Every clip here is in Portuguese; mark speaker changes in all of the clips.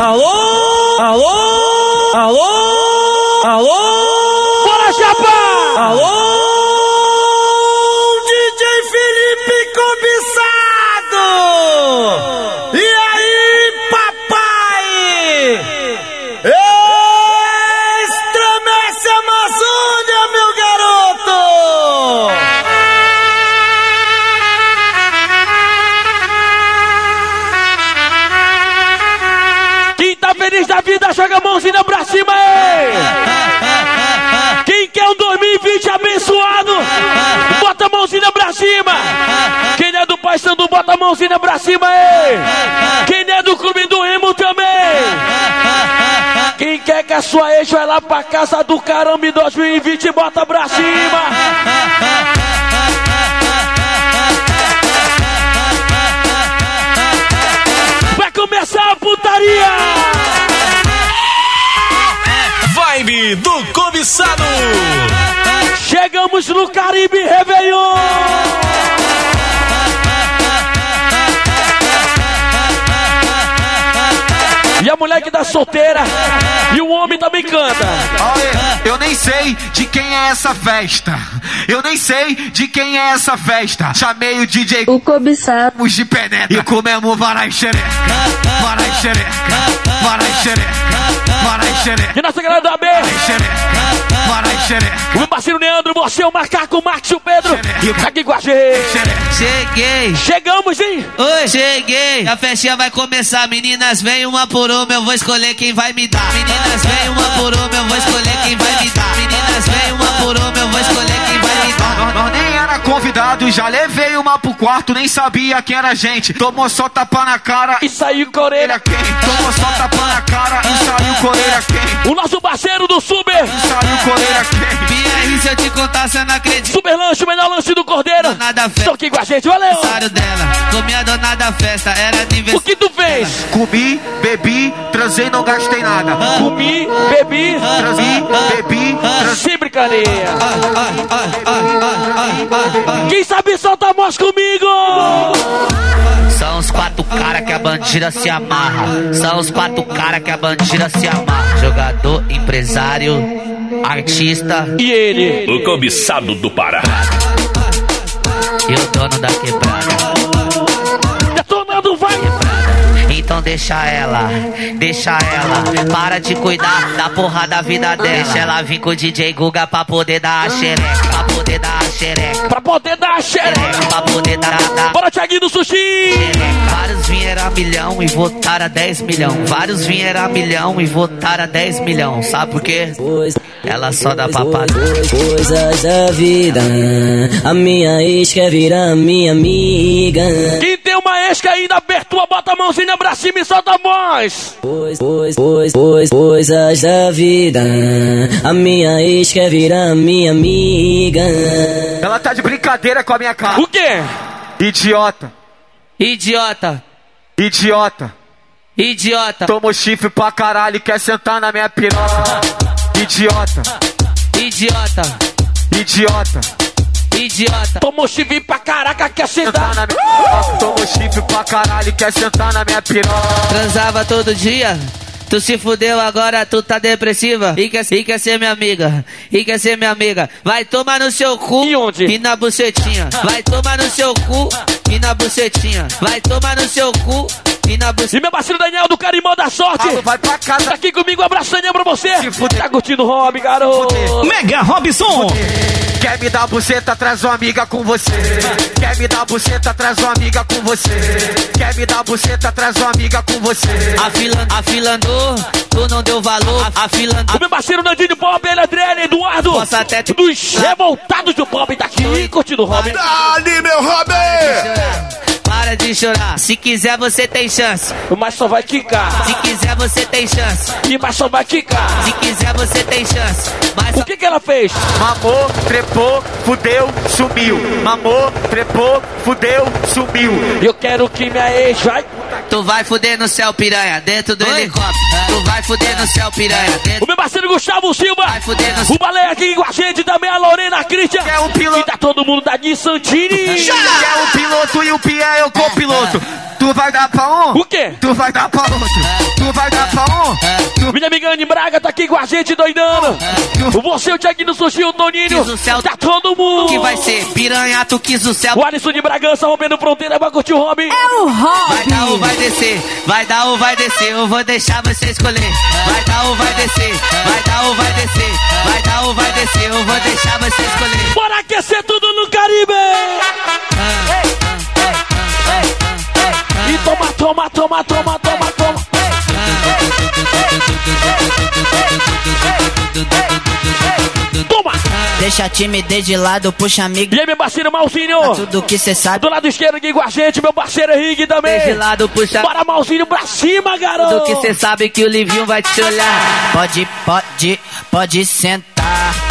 Speaker 1: Alô? Alô? Alô? Alô? Bora, chapa! Alô? Vida, joga a mãozinha pra cima aí! Quem quer um 2020 abençoado, bota a mãozinha pra cima! Quem é do Pai Sandu, bota a mãozinha pra cima aí! Quem é do Clube do Remo também! Quem quer que a sua ex vai lá pra casa do caramba em 2020, bota pra cima!
Speaker 2: Do cobiçado.
Speaker 1: Chegamos no Caribe Réveillon! Mulher que tá solteira e o homem também canta.
Speaker 3: Olha, eu nem sei de quem é essa festa. Eu nem sei de quem é essa festa. Chamei o DJ
Speaker 4: O cobiçado.
Speaker 3: De penetra e comemos varai xereca. Varai xereca. Varai xereca. Varai xereca.
Speaker 1: E nossa galera do AB,
Speaker 3: Varai xereca.
Speaker 1: Você, o Macaco, o Max e o Pedro, aqui com a gente.
Speaker 5: Cheguei,
Speaker 1: Chegamos, hein?
Speaker 5: oi, cheguei. A festinha vai começar, meninas, vem uma por uma, eu vou escolher quem vai me dar. Meninas, vem uma por uma, eu vou escolher quem vai me dar. Meninas, vem uma por uma, eu vou escolher quem vai me dar.
Speaker 3: Nós, nós nem era convidado, já levei uma pro quarto, nem sabia quem era a gente. Tomou só tapa na cara
Speaker 1: E saiu com a
Speaker 3: orelha
Speaker 1: orelha.
Speaker 3: quem? Tomou só tapa na cara e saiu com a orelha quem?
Speaker 1: O nosso parceiro do Super,
Speaker 3: Saiu com a orelha quem?
Speaker 5: BR, se eu te contar, você não acredita.
Speaker 1: Super Lanche, o melhor lanche do Cordeiro.
Speaker 5: Dona da
Speaker 1: Estão
Speaker 5: festa,
Speaker 1: aqui com a gente, valeu!
Speaker 5: dela. Comi a dona da festa, era
Speaker 1: O
Speaker 5: aniversário.
Speaker 1: que tu fez?
Speaker 3: Comi, bebi, transei, não gastei nada.
Speaker 1: Comi, bebi,
Speaker 3: Transei, bebi, transei.
Speaker 1: sem brincadeira. Quem sabe solta a voz comigo?
Speaker 5: São os quatro cara que a bandida se amarra. São os quatro cara que a bandida se amarra. Jogador, empresário, artista
Speaker 1: E ele?
Speaker 2: O cobiçado do Pará.
Speaker 5: e o dono da quebrada. Então deixa ela, deixa ela. Para de cuidar da porra da vida dela. Deixa ela vir com o DJ Guga pra poder dar a xereca. Pra poder dar a xereca.
Speaker 1: Pra poder dar a xereca.
Speaker 5: Pra poder dar, dar,
Speaker 1: Bora, Thiaguinho do Sushi!
Speaker 5: Vários vieram a milhão e votaram a 10 milhão. Vários vieram a milhão e votaram a 10 milhão. Sabe por quê? Ela só dá papada.
Speaker 6: Coisas da vida, a minha ex quer virar minha amiga.
Speaker 1: Quem tem uma ex que ainda apertua, bota a mãozinha pra cima e solta a voz!
Speaker 6: Pois, pois, pois, pois, coisas da vida, a minha ex quer virar minha amiga.
Speaker 3: Ela tá de brincadeira com a minha cara.
Speaker 1: O quê?
Speaker 3: Idiota,
Speaker 5: Idiota,
Speaker 3: idiota.
Speaker 5: idiota,
Speaker 3: Tomou chifre pra caralho e quer sentar na minha piroca. Idiota,
Speaker 5: idiota,
Speaker 3: idiota.
Speaker 5: Idiota.
Speaker 1: Tomou chifre pra caraca, quer
Speaker 3: Sentar na minha piroca. Tomou chifre pra caralho e quer sentar na minha piroca.
Speaker 5: Transava todo dia. Tu se fudeu agora, tu tá depressiva. E quer, e quer ser minha amiga. E quer ser minha amiga. Vai tomar no seu cu
Speaker 1: E onde?
Speaker 5: e na bucetinha. Vai tomar no seu cu e na bucetinha. Vai tomar no seu cu e na bucetinha.
Speaker 1: E meu parceiro Daniel do Carimão da Sorte!
Speaker 3: Alô, vai pra
Speaker 1: Tá
Speaker 3: casa.
Speaker 1: aqui comigo, um abraço Daniel pra você!
Speaker 3: Se fuder.
Speaker 1: Tá curtindo o hobby, garoto!
Speaker 2: Mega Robson.
Speaker 3: Quer me dar buceta, traz uma amiga com você. Quer me dar buceta, traz uma amiga com você. Quer me dar buceta, traz uma amiga com você.
Speaker 5: A fila, a fila andou, tu não deu valor. A fila
Speaker 1: O meu parceiro Nandinho Pop, ele Adriano, Eduardo!
Speaker 5: Posso até te-
Speaker 1: Dos revoltados do Pop tá aqui curtindo o hobby!
Speaker 2: Dali, meu Robin.
Speaker 5: Para de chorar. Se quiser, você tem chance.
Speaker 1: Mas só vai quicar!
Speaker 5: Se quiser, você tem chance.
Speaker 1: E mas só vai quicar!
Speaker 5: Se quiser, você tem chance. Mas
Speaker 1: O que que ela fez?
Speaker 3: Mamou, trepou, fudeu, sumiu. Mamou, trepou, fudeu, sumiu.
Speaker 1: Eu quero que minha ex vai...
Speaker 5: tu vai fuder no céu, piranha, dentro do helicóptero. Tu vai fuder no céu, piranha,
Speaker 1: O
Speaker 5: dentro.
Speaker 1: meu parceiro Gustavo Silva!
Speaker 5: Vai fuder no céu.
Speaker 1: O Baleia aqui com a gente também, a Lorena Christian!
Speaker 3: Quer um piloto?
Speaker 1: E tá todo mundo da de Santini!
Speaker 3: Quer o piloto e o Pia é o copiloto. Tu vai dar pra um?
Speaker 1: O quê?
Speaker 3: Tu vai dar pra outro. Tu vai dar pra um? Tu
Speaker 1: Minha amiga Anne Braga tá aqui com a gente doidando. Você, o Thiaguinho Sushi, o Toninho.
Speaker 5: Quis o céu.
Speaker 1: Tá todo mundo.
Speaker 5: Que vai ser piranha, tu quis o céu.
Speaker 1: O Alisson de Bragança rompendo fronteira pra curtir o Robin.
Speaker 5: Vai dar ou vai descer, vai dar ou vai descer, eu vou deixar você escolher. Vai dar ou vai descer, vai dar ou vai descer, vai dar ou vai descer, eu vou deixar você escolher.
Speaker 1: Bora aquecer tudo no Caribe. E toma, toma, toma, toma, toma, toma. Toma.
Speaker 4: Deixa a timidez de lado, puxa amigo.
Speaker 1: E aí, meu parceiro Malzinho.
Speaker 4: Tudo que cê sabe.
Speaker 1: Do lado esquerdo aqui com a gente, meu parceiro Henrique também.
Speaker 5: De lado puxa
Speaker 1: Bora, Malzinho, pra cima,
Speaker 5: tudo
Speaker 1: garoto.
Speaker 5: que cê sabe que o Livinho vai te olhar.
Speaker 4: Pode, pode, pode sentar.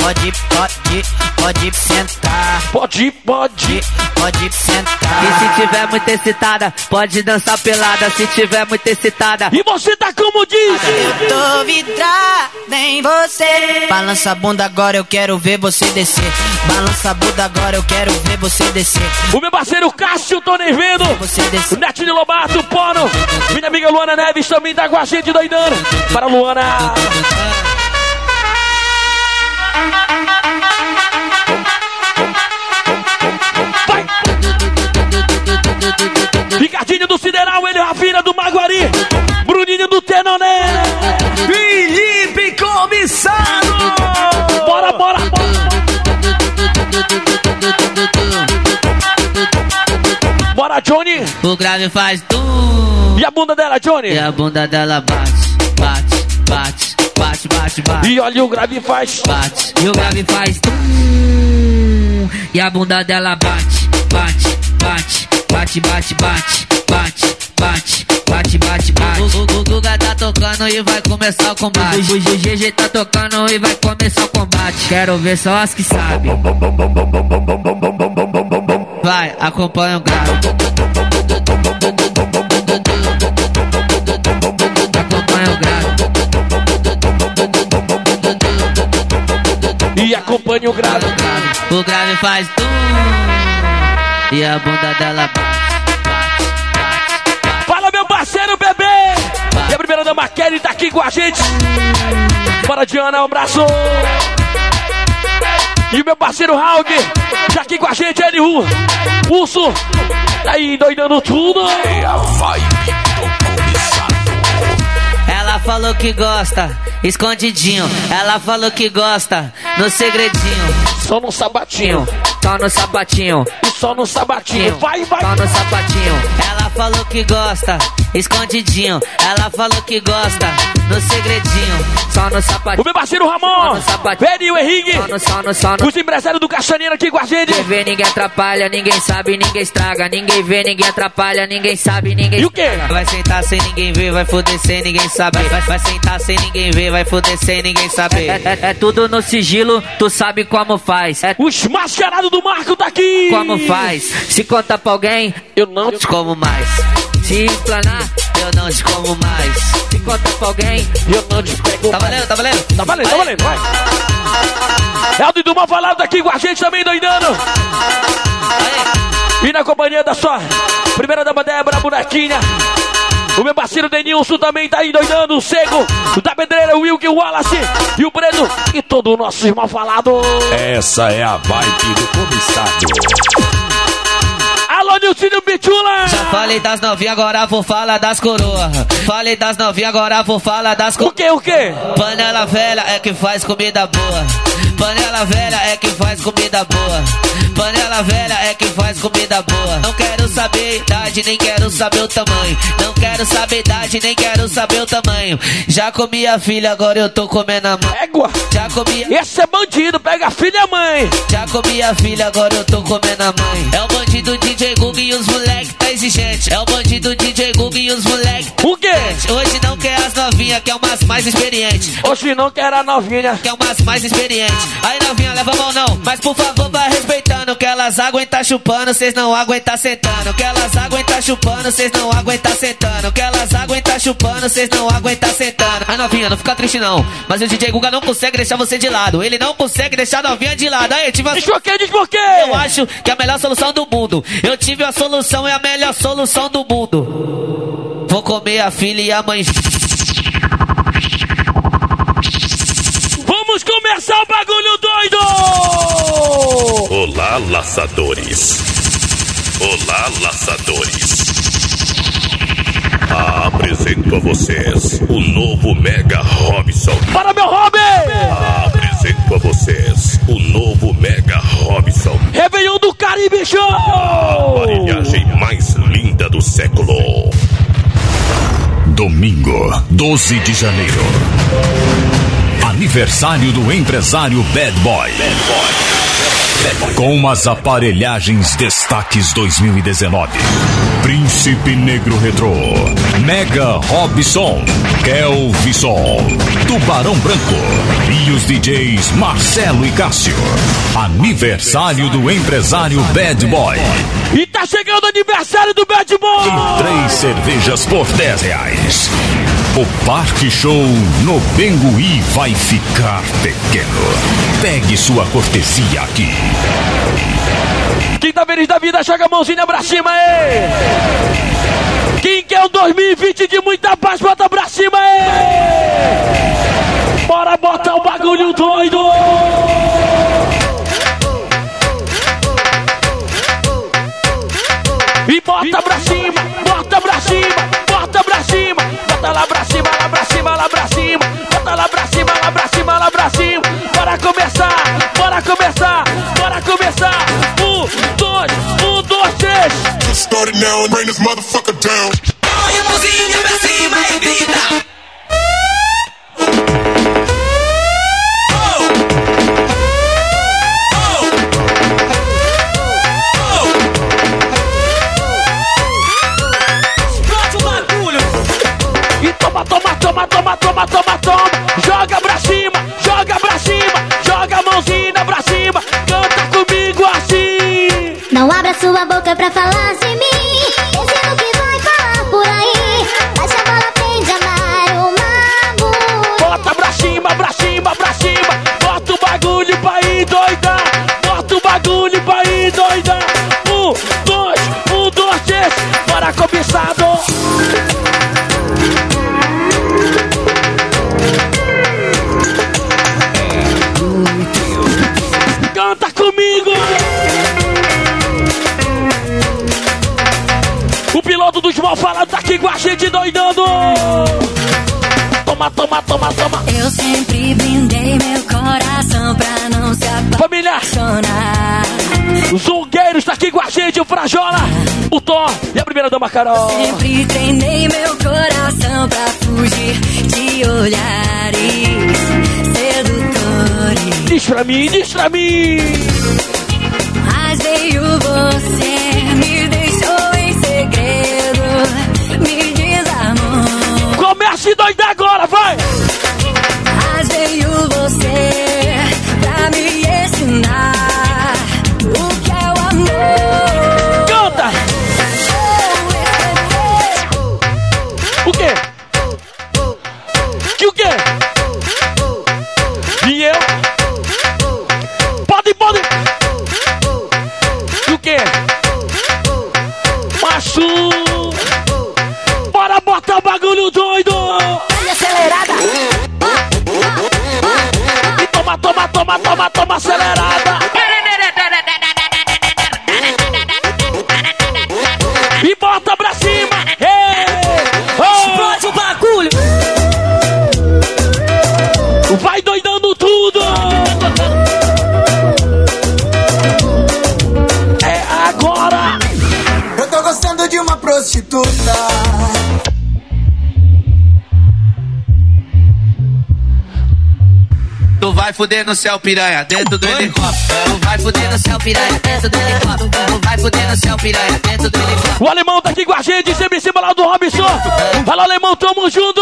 Speaker 4: Pode, pode, pode sentar.
Speaker 1: Pode, pode.
Speaker 4: Pode sentar.
Speaker 5: E se tiver muito excitada, pode dançar pelada. Se tiver muito excitada,
Speaker 1: E você tá como diz?
Speaker 4: Eu tô vidrada em você. Balança a bunda agora, eu quero ver você descer. Balança a bunda agora, eu quero ver você descer.
Speaker 1: O meu parceiro Cássio, tô nem vendo.
Speaker 4: Você descer.
Speaker 1: Netinho Lobato, Pono. Minha amiga Luana Neves também tá com a gente doidando. Para Luana. Vai. Ricardinho do Sideral, ele é a filha do Maguari. Bruninho do Tenoné.
Speaker 2: Felipe Comissado!
Speaker 1: Bora, bora, bora. Bora, Johnny.
Speaker 5: o grave faz tum.
Speaker 1: E a bunda dela, Johnny?
Speaker 5: E a bunda dela bate, bate, Bate, bate, bate, bate.
Speaker 1: E olha o grave faz.
Speaker 5: Bate, e o grave faz. E a bunda dela bate, bate, bate, bate, bate, bate, bate, bate. Bate, bate, bate. O, o, Guga tá tocando e vai começar o combate. O, o, o GG tá tocando e vai começar o combate. Quero ver só as que sabem. Vai, acompanha o grave. Acompanha o grave.
Speaker 1: E acompanha o grave.
Speaker 5: O grave faz tum E a bunda dela bate,
Speaker 1: Fala, meu parceiro bebê! E a primeira dama Kelly tá aqui com a gente. Bora, Diana, um abraço. E o meu parceiro Raul tá aqui com a gente, ele, Ru. Urso, tá aí doidando tudo.
Speaker 2: É a vibe
Speaker 5: falou que gosta, escondidinho. Ela falou que gosta, no segredinho.
Speaker 1: Só no sabatinho.
Speaker 5: Só no sapatinho
Speaker 1: só no sabatinho. Vai, vai.
Speaker 5: Só no sapatinho Ela falou que gosta, escondidinho Ela falou que gosta, no segredinho Só no
Speaker 1: O
Speaker 5: sapatinho
Speaker 1: meu parceiro Ramon,
Speaker 5: Só no sapatinho.
Speaker 1: Peri e o Henrique.
Speaker 5: Só no, só no, só no
Speaker 1: Os empresários do Caixaneiro aqui com a gente.
Speaker 5: Ninguém vê, ninguém atrapalha, ninguém sabe, ninguém estraga. Ninguém vê, ninguém atrapalha, ninguém sabe, ninguém
Speaker 1: E o quê?
Speaker 5: Vai sentar sem ninguém ver, vai foder sem ninguém saber. Vai, vai sentar sem ninguém ver, vai foder sem ninguém saber. É, é- é tudo no sigilo, tu sabe como faz. É
Speaker 1: Os mascarados do Marco tá aqui.
Speaker 5: como faz. Se conta pra alguém,
Speaker 1: Eu não
Speaker 5: te como mais. Se explanar, eu não te como mais. Se conta pra alguém,
Speaker 1: Eu não te pego.
Speaker 5: tá valendo, tá valendo?
Speaker 1: Tá valendo, tá valendo, vai. Eldo do Mal Falado aqui com a gente também, doidando. E na companhia da sua primeira dama Débora, bonequinha. O meu parceiro Denilson também tá aí doidando. O Cego, o da Pedreira, o Wilke, o Wallace e o Breno. E todo o nosso irmão falado.
Speaker 2: Essa é a vibe do Comissado.
Speaker 1: Alô, Nilcinho Bitula.
Speaker 5: Já falei das novinhas, agora vou falar das coroas. Falei das novinhas, agora vou falar das
Speaker 1: O
Speaker 5: coroas.
Speaker 1: que, o que?
Speaker 5: Panela velha é que faz comida boa. Panela velha é que faz comida boa. Panela velha é que faz comida boa. Não quero saber a idade, nem quero saber o tamanho. Não quero saber a idade, nem quero saber o tamanho. Já comi a filha, agora eu tô comendo a mãe.
Speaker 1: Égua.
Speaker 5: Já comi,
Speaker 1: Esse é bandido, pega a filha e a mãe.
Speaker 5: já comi a filha, agora eu tô comendo a mãe. É o bandido DJ Google e os moleque tá exigente. É o bandido DJ Google e os moleque.
Speaker 1: O quê?
Speaker 5: Hoje não quer as novinhas, quer umas mais experientes.
Speaker 1: Hoje não quer a novinha.
Speaker 5: que é umas mais experientes. Aí novinha, leva a mão não, mas por favor vai respeitando. que elas aguentam chupando, cês não aguentam sentando. Que elas aguentam chupando, cês não aguentam sentando. Que elas aguentam chupando, cês não aguentam sentando. Ai novinha, não fica triste não. Mas o DJ Guga não consegue deixar você de lado. Ele não consegue deixar a novinha de lado. Aí, tive a...
Speaker 1: Desbloqueia, desbloqueia!
Speaker 5: Eu acho que é a melhor solução do mundo. Eu tive a solução, é a melhor solução do mundo. Vou comer a filha e a mãe.
Speaker 1: Vamos começar o bagulho doido!
Speaker 2: Olá, laçadores. Olá, laçadores. Apresento a vocês o novo Mega Robson.
Speaker 1: Para meu hobby!
Speaker 2: Apresento a vocês o novo Mega Robson.
Speaker 1: Réveillon do Caribe Show!
Speaker 2: Aparelhagem mais linda do século. Domingo, 12 de janeiro. Aniversário do empresário Bad Boy. Com as aparelhagens Destaques 2019. Príncipe Negro Retrô. Mega Robson. Kelvison. Tubarão Branco. E os DJs Marcelo e Cássio. Aniversário do empresário Bad Boy.
Speaker 1: E tá chegando o aniversário do Bad Boy!
Speaker 2: Cervejas por 10 reais. O Parque Show no Bengui vai ficar pequeno. Pegue sua cortesia aqui.
Speaker 1: Quinta vez da vida, joga a mãozinha pra cima, ei! Quem quer um 2020 de muita paz, bota pra cima, ei! Bora botar o bagulho doido! Bota pra cima, bota pra cima, bota pra cima, bota lá pra cima, lá pra cima, lá pra cima, bota lá pra cima, lá pra cima, lá pra cima. Bora começar, bora começar, bora começar. Um, dois, um, dois, três.
Speaker 7: Start it now and bring this motherfucker down.
Speaker 4: Põe a mãozinha pra cima e grita.
Speaker 1: Toma, toma, toma, toma, toma, toma, toma. Joga pra cima, joga pra cima, joga a mãozinha pra cima. Canta comigo assim.
Speaker 8: Não abra sua boca pra falar de mim. Esse no que vai falar por aí. Baixa a bola, aprende a amar uma mulher.
Speaker 1: Bota pra cima, pra cima, pra cima. Bota o bagulho pra ir doida. Bota o bagulho pra ir doida. Um, dois, um, dois, três. Bora cobiçado. Toma, toma, toma, toma.
Speaker 8: Eu sempre brindei meu coração pra não se
Speaker 1: Família,
Speaker 8: apaixonar.
Speaker 1: os zongueiros tá aqui com a gente, o Frajola, o Thor e a primeira dama Carol.
Speaker 8: Sempre treinei meu coração pra fugir de olhares sedutores.
Speaker 1: Diz pra mim, diz pra mim.
Speaker 8: Mas veio você, me desarmou.
Speaker 1: Comece doida agora, vai.
Speaker 5: Fuder no céu, piranha, dentro do helicóptero. Tu vai fuder no céu, piranha, dentro do helicóptero. Tu vai fuder no céu, piranha, dentro do helicóptero.
Speaker 1: O alemão tá aqui com a gente, sempre em cima lá do Robson. Fala, alemão, tamo junto.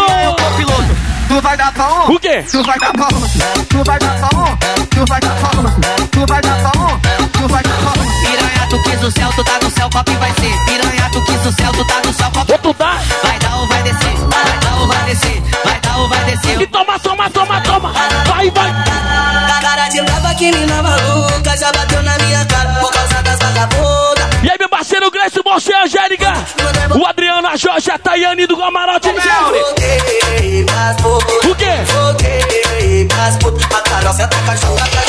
Speaker 3: Piloto, tu vai dar pra um?
Speaker 1: O quê?
Speaker 3: Tu vai dar pra um? Tu vai dar pra um? Tu vai dar pra um? Tu vai dar pra um? Tu vai dar pra um?
Speaker 5: tu tá no céu, que vai ser? Piranha, tu quis o céu, tu tá no céu, que
Speaker 1: Vou tu dar.
Speaker 5: vai Vai, vai.
Speaker 9: Cara de brava que mina maluca já bateu na minha cara por causa das vagabundas.
Speaker 1: E aí, meu parceiro Gleice, você, Angélica. O Adriano, a Jorge, a Tayane do
Speaker 9: mas puto.
Speaker 1: O quê?
Speaker 9: Voltei, mas puto. A carroça tá cachorro, a cachorro,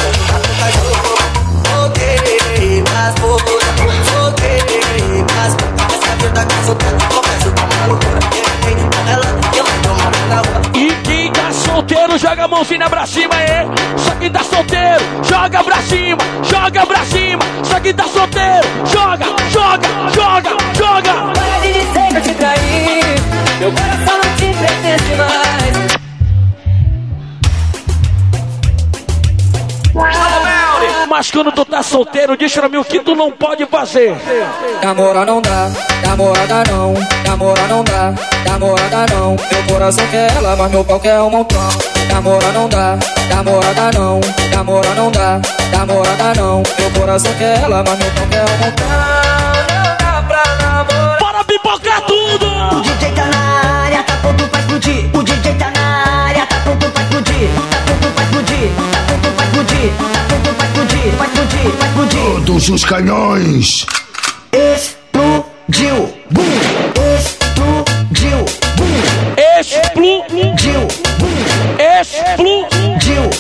Speaker 9: solteiro,
Speaker 1: joga a mãozinha pra cima, é. Só quem tá solteiro, joga pra cima, joga pra cima. Só quem tá solteiro, joga, joga, joga, joga. Mas quando tu tá solteiro, diz pra mim o que tu não pode fazer.
Speaker 9: Namora não dá, namorada não, namora não dá, namorada não. Meu coração quer ela, mas meu pau quer um montão. Namora não dá, namorada não, namora não dá, namorada não. Meu coração quer ela, mas meu pau quer um montão. Não dá pra namorar.
Speaker 1: Bora pipocar tudo!
Speaker 10: O DJ tá na área, tá pronto pra explodir. O DJ tá na explodir, vai explodir.
Speaker 7: Todos os canhões.
Speaker 10: Explodiu. Bum. Explodiu. Bum.
Speaker 1: Explodiu!
Speaker 10: Bum.
Speaker 1: Explodiu!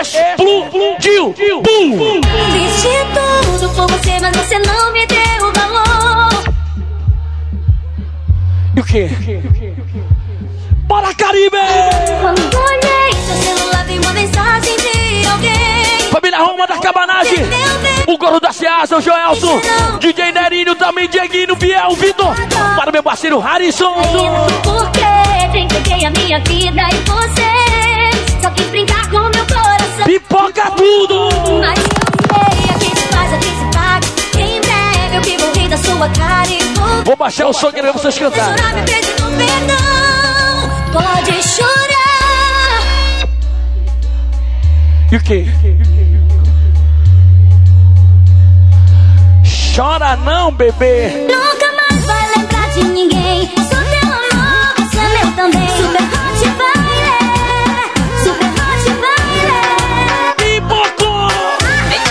Speaker 10: Explodiu.
Speaker 1: Explodiu! Bum!
Speaker 8: Fiz de tudo por você, mas você não me deu valor.
Speaker 1: E o quê? Bora, Caribe!
Speaker 8: Quando olhei
Speaker 1: Roma da Cabanagem! O Gordo da Ceasa, o Joelson! DJ Nerinho, também Dieguinho, Biel, Vitor! Para o meu parceiro Harrison!
Speaker 8: Porque entreguei a minha vida e você só quis brincar com meu coração.
Speaker 1: Pipoca tudo!
Speaker 8: Mas eu sei, a quem se faz, a quem se paga. Em breve eu que vou rir da sua cara e vou
Speaker 1: Vou baixar o som que vocês cantarem.
Speaker 8: chorar me pedindo perdão. Pode chorar.
Speaker 1: E o quê? Chora não, bebê!
Speaker 8: Nunca mais vai lembrar de ninguém. Sou teu amor, você é meu também. Super hot baile, super hot baile.
Speaker 1: Pipocou!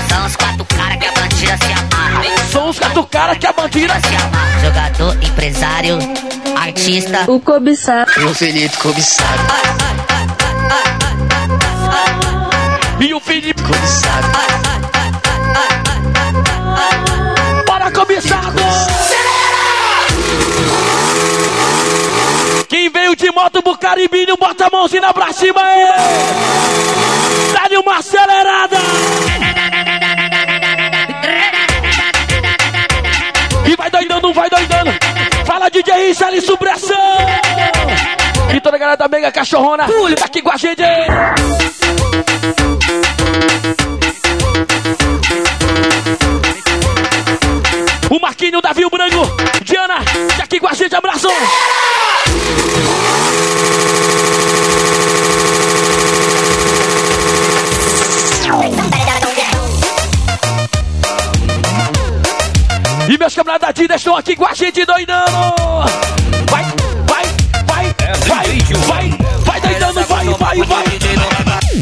Speaker 11: São os quatro caras que a bandida se amarra.
Speaker 1: São os quatro caras que a bandida
Speaker 11: Se amarra. Jogador, empresário, artista.
Speaker 12: O cobiçado.
Speaker 11: E o Felipe cobiçado.
Speaker 1: E o Felipe
Speaker 11: Cobiçado.
Speaker 1: Caribinho, bota a mãozinha pra cima aí! Dá-lhe uma acelerada! E vai doidando, vai doidando! Fala DJ Richard Supressão! E toda a galera da Mega Cachorrona, tá aqui com a gente! O Marquinho, o Davi, o Branco, Diana, tá aqui com a gente, abraço! E meus camaradas Adidas estão aqui com a gente doidando! Vai, vai, vai, vai, vai, vai doidando, vai, vai, vai!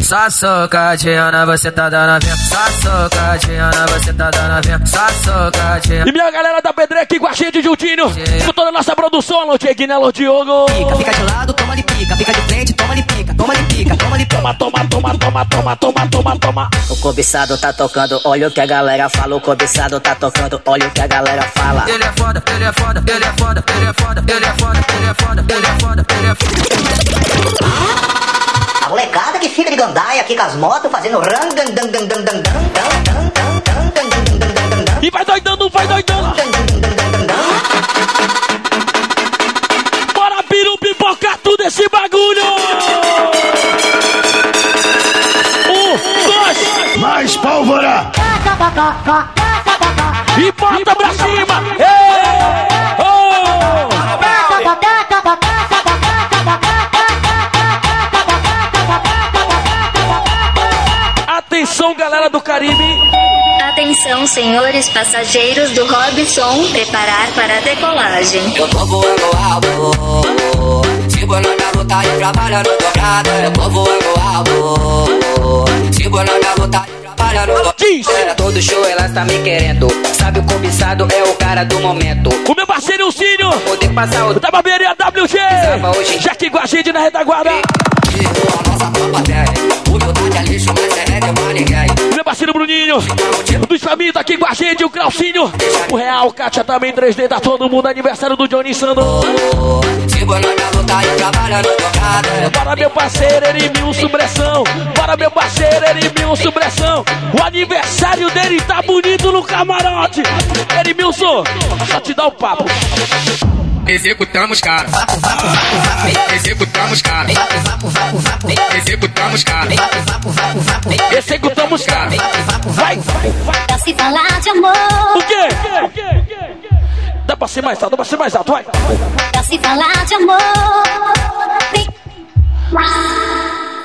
Speaker 9: Só socadinha, você tá dando a minha. Só socadinha, você tá dando a minha. Só socadinha.
Speaker 1: E minha galera da Pedra aqui com a gente juntinho, escutando a nossa produção, alô Dieguinho, alô Diogo!
Speaker 10: Pica, fica de lado, toma de pica. Fica de frente, toma de pica. Toma de pica, toma de.
Speaker 1: Toma, toma, toma, toma, toma, toma, toma, toma!
Speaker 11: O cobiçado tá tocando, olha o que a galera fala. O cobiçado tá tocando, olha o que a galera fala.
Speaker 9: Ele é foda, ele é foda, ele é foda, ele é foda, ele é foda, ele é foda, ele é foda, ele é foda.
Speaker 10: A molecada que fica de gandaia aqui com as motos fazendo ran, dan, dan, dan, dan, dan, dan, dan, dan, dan, dan, dan, dan, dan, dan, dan, dan.
Speaker 1: E vai doidando, vai doidando! Bora piru pipocar tudo esse bagulho!
Speaker 7: Mais pólvora.
Speaker 1: e bota pra cima! Ei! Oh! Atenção, galera do Caribe!
Speaker 8: Atenção, senhores passageiros do Robson, preparar para a decolagem.
Speaker 9: Eu tô voando alto. Sigo na minha luta e trabalhando dobrado. Eu tô voando alto. Sigo na minha dobrado.
Speaker 12: Era todo show, ela tá me querendo. Sabe o cobiçado é o cara do momento.
Speaker 1: O meu parceiro Cílio.
Speaker 12: Poder passar o
Speaker 1: Da barbearia WG. Já aqui com a gente na retaguarda.
Speaker 9: É é.
Speaker 1: Meu parceiro Bruninho. Dos famílias tá aqui com a gente. O Claucinho. O Real, Kátia também 3D. Tá todo mundo. Aniversário do Johnny
Speaker 9: e dobrado.
Speaker 1: Para meu parceiro Erimilson Bressão. Para meu parceiro Erimilson Bressão. O aniversário dele tá bonito no camarote. Erimilson, só te dá o papo.
Speaker 13: Executamos cara. Executamos cara. Executamos cara.
Speaker 1: Executamos cara. Vai,
Speaker 8: Pra se falar de amor,
Speaker 1: O quê? Dá pra ser mais alto, dá pra ser mais alto, vai.
Speaker 8: pra se falar de amor.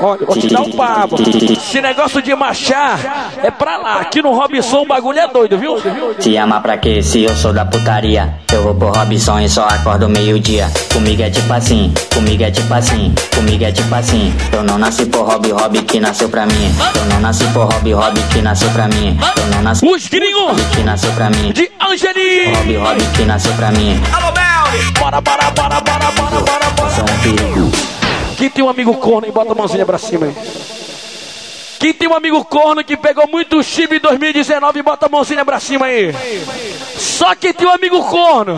Speaker 1: Olha, vou te dar um papo. Esse negócio de marchar é pra lá. Aqui no Robson o bagulho é doido, viu?
Speaker 12: Te ama pra quê? Se eu sou da putaria. Eu vou pro Robson e só acordo meio-dia. Comigo é tipo assim, comigo é tipo assim, comigo é tipo assim. Eu não nasci por Rob, Rob que nasceu pra mim. Eu não nasci por Rob, Rob que nasceu pra mim. Eu não nasci
Speaker 1: Os gringos
Speaker 12: Rob que nasceu pra mim.
Speaker 1: de Angeli.
Speaker 12: Rob, Rob que nasceu pra mim.
Speaker 1: Alô, Mel. Bora, bora, bora, bora, bora, bora, bora.
Speaker 12: Sou um perigo.
Speaker 1: Quem tem um amigo corno aí, bota a mãozinha pra cima aí. Quem tem um amigo corno que pegou muito chip em 2019, bota a mãozinha pra cima aí. Só quem tem um amigo corno,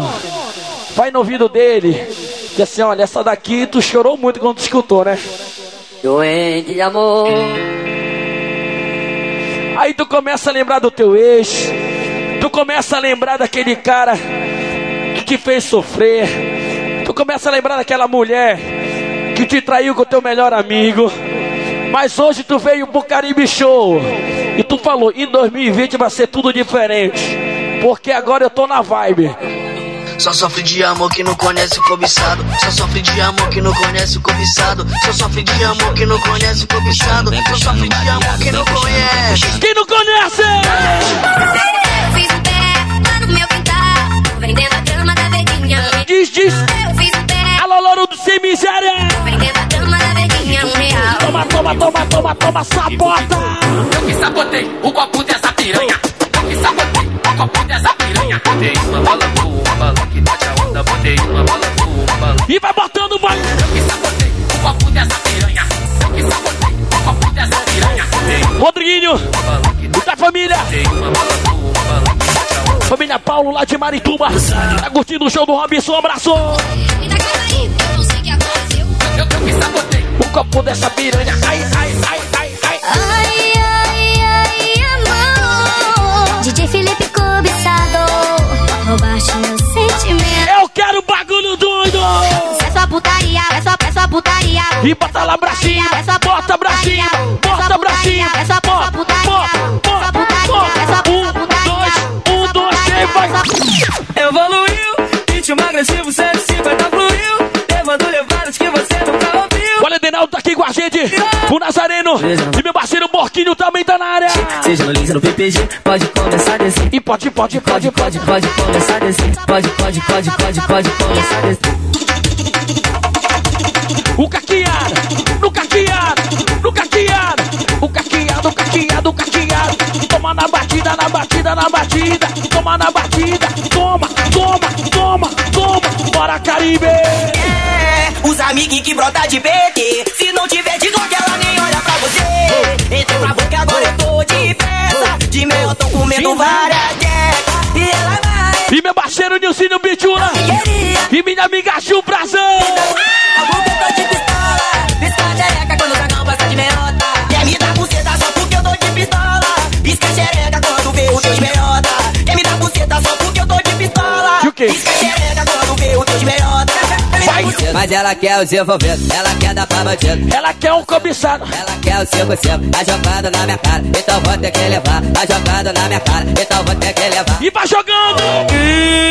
Speaker 1: vai no ouvido dele. Que assim, olha, essa daqui tu chorou muito quando tu escutou, né?
Speaker 12: Doente de amor.
Speaker 1: Aí tu começa a lembrar do teu ex. Tu começa a lembrar daquele cara que te fez sofrer. Tu começa a lembrar daquela mulher que te traiu com o teu melhor amigo. Mas hoje tu veio pro Caribe Show. E tu falou, em 2020 vai ser tudo diferente. Porque agora eu tô na vibe.
Speaker 14: Só sofre de amor que não conhece o cobiçado. Só sofre de amor que não conhece o cobiçado. Só sofre de amor que não conhece o cobiçado. Só sofre de amor que não conhece.
Speaker 1: Quem não conhece?
Speaker 8: Eu fiz o pé lá no meu quintal, vendendo a grama da verdinha.
Speaker 1: Diz, diz.
Speaker 8: Eu fiz o pé,
Speaker 1: Alô, louro do sem miséria. Toma, toma, toma, toma, sapota.
Speaker 13: Eu que sabotei o copo dessa piranha. Eu que sabotei o copo dessa piranha. Botei uma bala boa, bala que bate a onda. Botei uma bala boa.
Speaker 1: E vai botando, vai.
Speaker 13: Eu que sabotei o copo dessa piranha. Eu que sabotei o copo dessa piranha.
Speaker 1: Rodriguinho, da família. Família Paulo lá de Marituba. Tá curtindo o show do Robson, abraço.
Speaker 8: Me dá calma aí, eu não sei que aconteceu.
Speaker 13: Eu, eu que sabotei.
Speaker 1: Copo dessa piranha. Ai, ai, ai, ai, ai.
Speaker 8: Ai, ai, ai, amor. DJ Felipe cobiçado, roubaste meu sentimento.
Speaker 1: Eu quero bagulho doido.
Speaker 8: É só putaria, é só, é só putaria.
Speaker 1: E bota lá pra cima.
Speaker 8: É só
Speaker 1: Bota pra cima. Bota pra cima.
Speaker 8: É só, putaria, é só, é só putaria.
Speaker 1: Um, um, dois, três, vai.
Speaker 9: Evoluiu, ritmo agressivo 150
Speaker 1: aqui com a gente. O Nazareno. E meu parceiro Morquinho também tá na área.
Speaker 9: Seja no Lins no PPG, pode começar a descer.
Speaker 1: E pode, pode, pode,
Speaker 9: Pode, pode, começar a descer. Pode, pode, pode, pode, pode começar a descer.
Speaker 1: O caqueado, no caqueado, no caqueado, o caqueado, o caqueado, o caqueado. Toma na batida, na batida, na batida. Toma na batida, toma, toma, toma, toma. Bora Caribe.
Speaker 9: É, amiguinhos que brota de BT. Se não tiver de Glock, ela nem olha pra você. Entrou na boca, agora eu tô de peça. De meio eu tô comendo várias guerras. E ela vai.
Speaker 1: E meu parceiro Nilcinho Bitula. E minha amiga Ju Brazão.
Speaker 9: Porque eu tô de pistola. Pisca a xereca quando o dragão passa de meiota. Quer me dar buceta só porque eu tô de pistola. Pisca a xereca
Speaker 1: Vai.
Speaker 12: Mas ela quer os envolvidos, ela quer dar pra bandido.
Speaker 1: Ela quer um cobiçado.
Speaker 12: Ela quer o 5-5, tá jogando na minha cara, então vou ter que levar. Tá jogando na minha cara, então vou ter que levar.
Speaker 1: E vai jogando.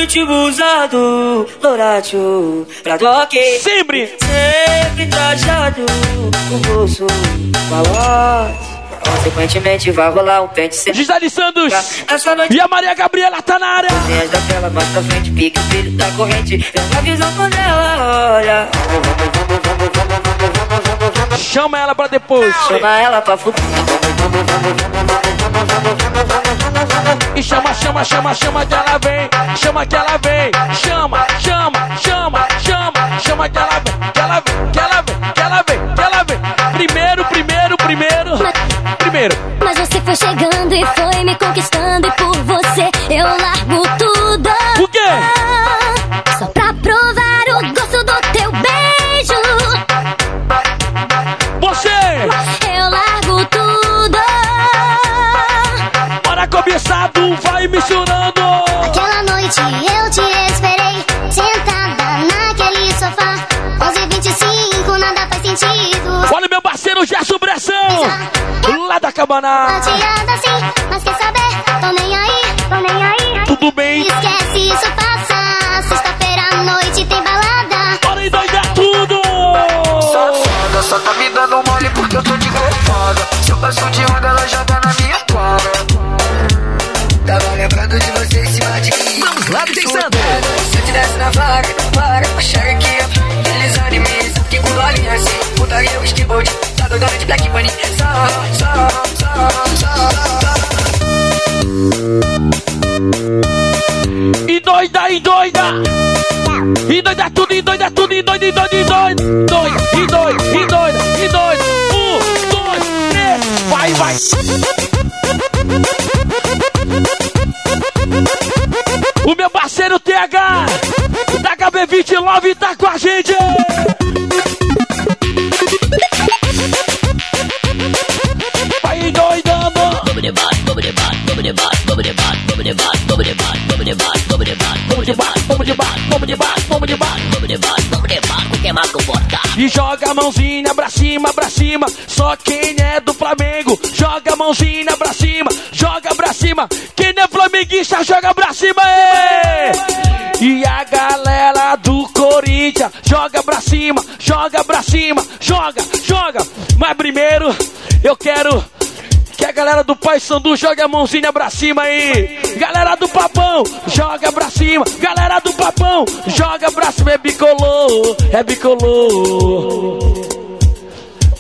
Speaker 9: Ritmo usado, Loratio, pra toque.
Speaker 1: Sempre.
Speaker 9: Sempre trajado, com bolso, malote. Consequentemente vai rolar um pente sem.
Speaker 1: Gisele Santos
Speaker 9: noite
Speaker 1: e a Maria Gabriela tá na área.
Speaker 9: Desenhas da tela mais pra frente, pica o filho da corrente. Pega a visão quando ela olha.
Speaker 1: Chama ela pra depois.
Speaker 9: Chama ela pra fuder.
Speaker 1: E chama, chama, chama, chama que ela vem. Chama que ela vem. Chama, chama, chama, chama. Chama. Que ela vem, que ela vem, que ela vem, que ela vem.
Speaker 8: Você foi chegando e foi me conquistando
Speaker 1: Lá doida tudo, e doida, e doida, E joga a mãozinha pra cima, pra cima. Só quem é do Flamengo, joga a mãozinha pra cima, joga pra cima. Quem é flamenguista, joga pra cima. ê! E a galera do Corinthians, joga pra cima, joga pra cima, joga, joga. Mas primeiro, eu quero galera do Pai Sandu jogue a mãozinha pra cima aí. Galera do Papão, joga pra cima. Galera do Papão, joga pra cima. É bicolor, é bicolor.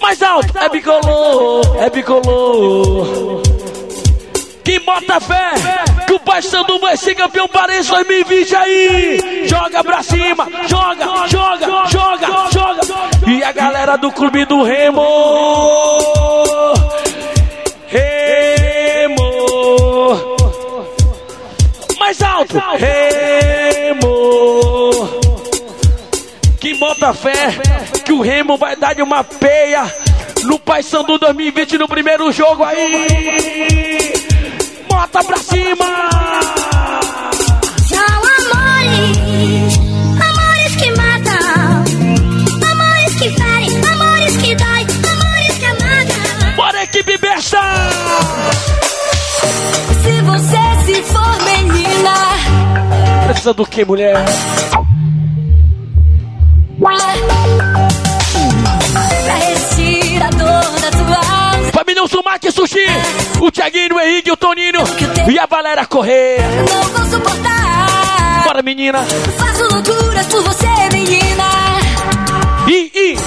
Speaker 1: Mais alto, é bicolor, é bicolor. Quem bota fé que o Pai Sandu vai ser campeão paraense 2020 aí. Joga pra cima, joga, joga, joga, joga. E a galera do Clube do Remo. Remo. Mais alto. Remo. Que bota fé que o Remo vai dar de uma peia no Paysandu 2020 no primeiro jogo aí. Bota pra cima.
Speaker 8: São amores, amores que matam, amores que ferem, amores que dói, amores que amagam.
Speaker 1: Bora equipe besta.
Speaker 8: Se você se for menina,
Speaker 1: Precisa do que, mulher?
Speaker 8: pra resistir a dor da tua
Speaker 1: Família Sumac Sushi, o Thiaguinho, o Henrique, o Toninho e a Valéria Correia.
Speaker 8: não vou suportar.
Speaker 1: Bora, menina.
Speaker 8: Faço loucuras por você, menina.
Speaker 1: E, e.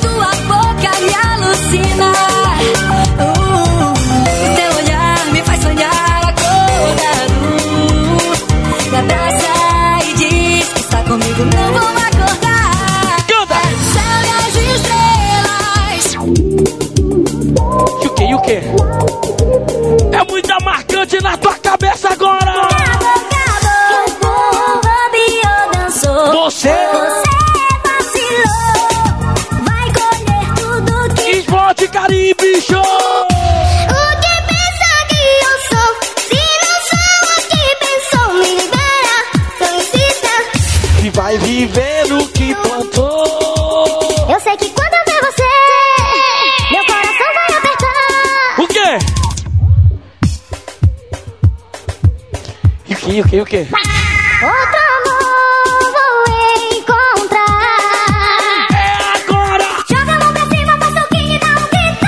Speaker 8: Tua boca me alucina. Que está
Speaker 1: o que o que? Outro amor vou encontrar. É agora!
Speaker 8: Joga a mão
Speaker 1: pra cima, faz
Speaker 8: o que
Speaker 1: e
Speaker 8: dá um grito.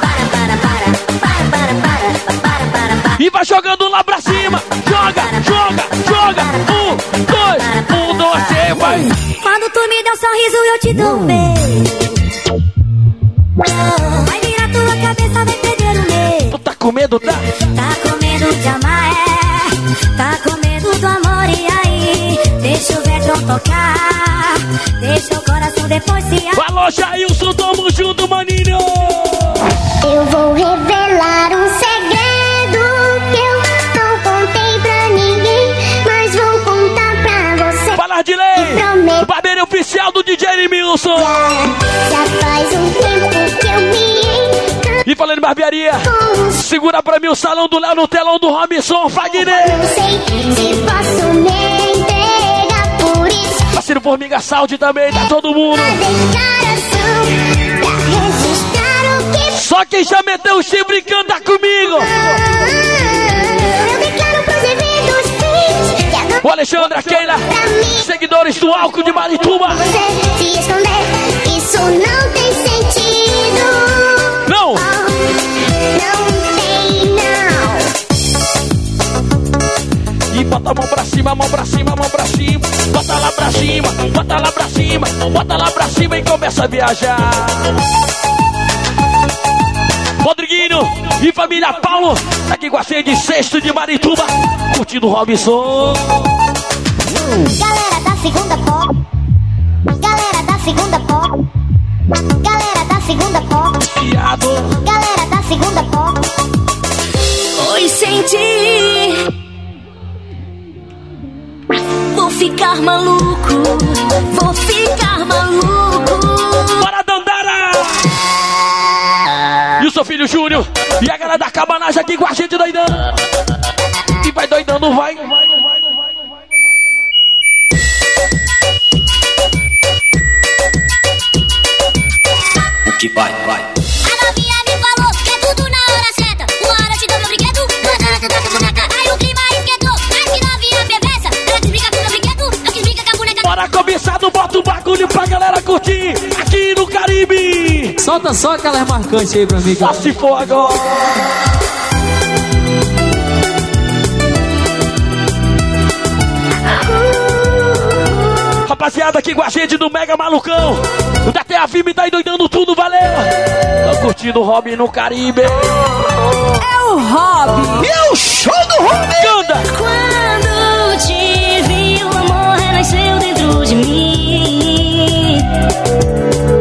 Speaker 8: Para, para, para, para, para, para, para,
Speaker 1: para, para. E
Speaker 8: vai jogando lá pra cima. Joga, joga, joga. Um, dois, um, dois, três,
Speaker 1: vai.
Speaker 8: Quando tu me deu um sorriso, eu te dou um beijo. Vai virar tua cabeça, vai perder o medo.
Speaker 1: Tu tá com medo, tá?
Speaker 8: Tá com medo de amar, é. Tá com medo do amor, e aí? Deixa o vetro tocar. Deixa o coração depois se abrir.
Speaker 1: Alô, Jailson, tamo junto, maninho.
Speaker 15: Eu vou revelar um segredo que eu não contei pra ninguém, mas vou contar pra você.
Speaker 1: Falar de lei. Barbeiro oficial do DJ Milson.
Speaker 15: Já
Speaker 1: falando em barbearia, segura pra mim o salão do Léo no telão do Robinson Fagner.
Speaker 15: não sei se posso me entregar por isso.
Speaker 1: Parceiro Formiga Saúde também, tá todo mundo. Só quem já meteu o chifre canta comigo. O Alexandre, a Keila, seguidores do álcool de Marituba.
Speaker 15: você se esconder. Isso não tem
Speaker 1: bota a mão pra cima, mão pra cima, mão pra cima. Bota lá pra cima, bota lá pra cima, bota lá pra cima e começa a viajar. Rodriguinho e família Paulo, aqui com a gente, sexto de Marituba, curtindo Robinson.
Speaker 15: Galera da segunda pop. Galera da segunda pop. Galera da segunda pop.
Speaker 1: Fiado.
Speaker 15: Galera da segunda pop.
Speaker 8: Oi, senti. Ficar maluco. Vou ficar maluco.
Speaker 1: Bora, Dandara! E o seu filho Júnior e a galera da cabanagem aqui com a gente doidando. E vai doidando, vai.
Speaker 16: O que vai, vai.
Speaker 1: Galera curtir aqui no Caribe.
Speaker 17: Solta só aquelas marcantes aí pra mim.
Speaker 1: Só se for agora. Rapaziada aqui com a gente do Mega Malucão. O da Tea Filme tá endoidando tudo, valeu? Tô curtindo o Robin no Caribe.
Speaker 8: É o Rob.
Speaker 1: E o show do Robin. Canta.
Speaker 8: Quando te vi, o amor renasceu dentro de mim.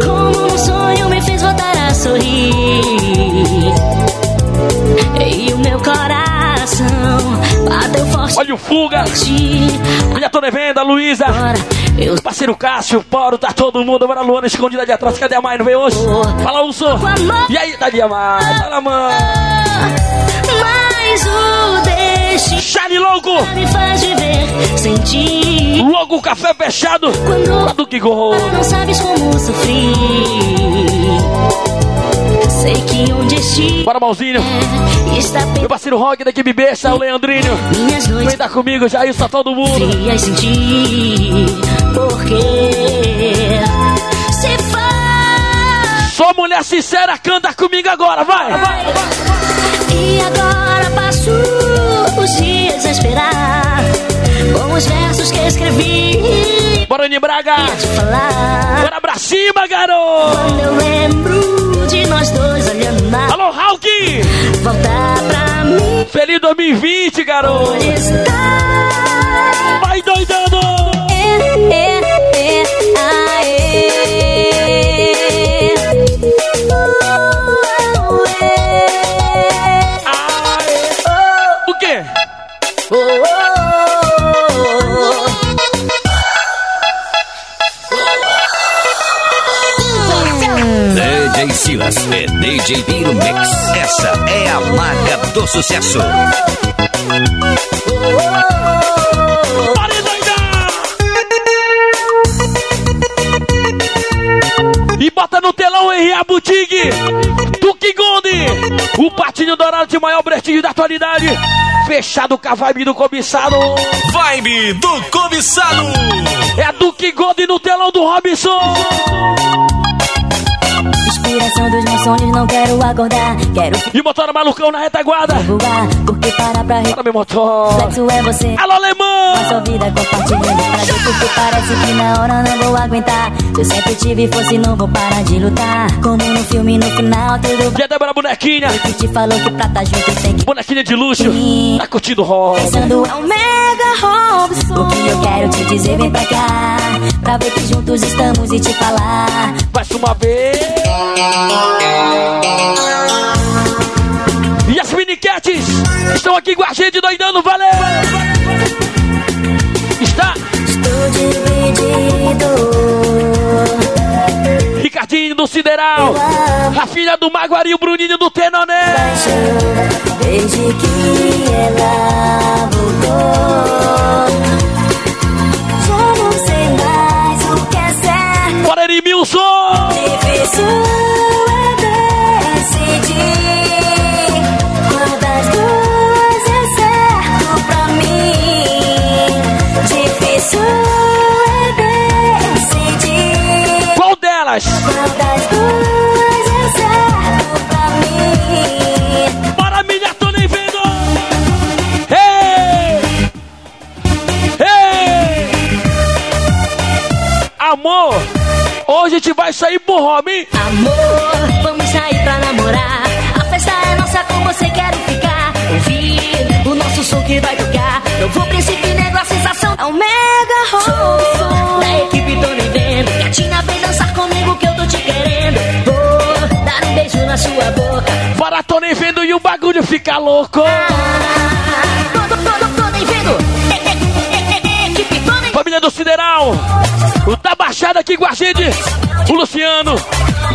Speaker 8: Como um sonho me fez voltar a sorrir. E o meu coração bateu forte.
Speaker 1: Olha o Fuga. Olha, tô devendo, a Luísa. O parceiro Cássio, Poro, tá todo mundo. Bora, Luana escondida de atrás. Cadê a mãe? Não veio hoje? Fala, Urso. E aí, Tadinha Mai? Fala, mãe.
Speaker 8: Mas o destino
Speaker 1: Charlie Louco.
Speaker 8: me faz viver, sentir.
Speaker 1: Logo o café fechado. Pra Duque Gol.
Speaker 8: Não sabes como sofri. Sei que onde estive
Speaker 1: Bora, Malzinho.
Speaker 8: está
Speaker 1: Meu parceiro Rock da equipe Besta, o Leandrinho.
Speaker 8: Minhas noites
Speaker 1: Vem dar comigo, já isso, tá todo mundo.
Speaker 8: frias sentir. Porque se faz.
Speaker 1: Só mulher sincera canta comigo agora, vai.
Speaker 8: E agora passo os dias a esperar. Com os versos que escrevi.
Speaker 1: Bora, Nini Braga. Bora pra cima, garoto.
Speaker 8: Quando eu lembro de nós dois olhando na
Speaker 1: Alô, Hulk.
Speaker 8: Voltar pra mim.
Speaker 1: Feliz 2020, garoto. Vai doidando.
Speaker 8: É, é,
Speaker 16: DJ Biro Mix. Essa é a marca do sucesso.
Speaker 1: E bota no telão Henri a Boutique. Duque Gonde. O patinho dourado de maior prestígio da atualidade. Fechado com a vibe do cobiçado.
Speaker 2: Vibe do cobiçado.
Speaker 1: É Duque Gonde no telão do Robinson.
Speaker 8: Inspiração dos meus sonhos, não quero acordar. Quero
Speaker 1: E motora malucão na retaguarda.
Speaker 8: voar, porque parar pra
Speaker 1: Bora, meu motor.
Speaker 8: Sexo é você.
Speaker 1: Alô, alemão!
Speaker 8: A sua vida compartilhando prazer Porque parece que na hora não vou aguentar Se eu sempre tive força não vou parar de lutar Como no filme, no final tudo
Speaker 1: E a Débora Bonequinha.
Speaker 8: que te falou que pra tá junto tem que
Speaker 1: Bonequinha de luxo. Tá curtindo rosa.
Speaker 8: Pensando é um mega Robson O que eu quero te dizer, vem pra cá Pra ver que juntos estamos e te falar
Speaker 1: Mais uma vez. E as miniquetes estão aqui com a gente doidando, valeu! Está
Speaker 8: Estou dividido
Speaker 1: Ricardinho do Sideral, a filha do Maguari e o Bruninho do Tenoné.
Speaker 8: Desde que ela voltou
Speaker 1: Amor, hoje a gente vai sair pro home.
Speaker 8: Amor, vamos sair pra namorar. A festa é nossa, com você quero ficar. Ouvir o nosso som que vai tocar. Novo princípio, a sensação é um mega som. Da equipe tô nem vendo. Gatinha, vem dançar comigo que eu tô te querendo. Vou dar um beijo na sua boca.
Speaker 1: Tô nem vendo e o bagulho fica louco.
Speaker 8: Tô, tô, tô, tô,
Speaker 1: Família do Sideral, o da Baixada aqui com a gente. O Luciano,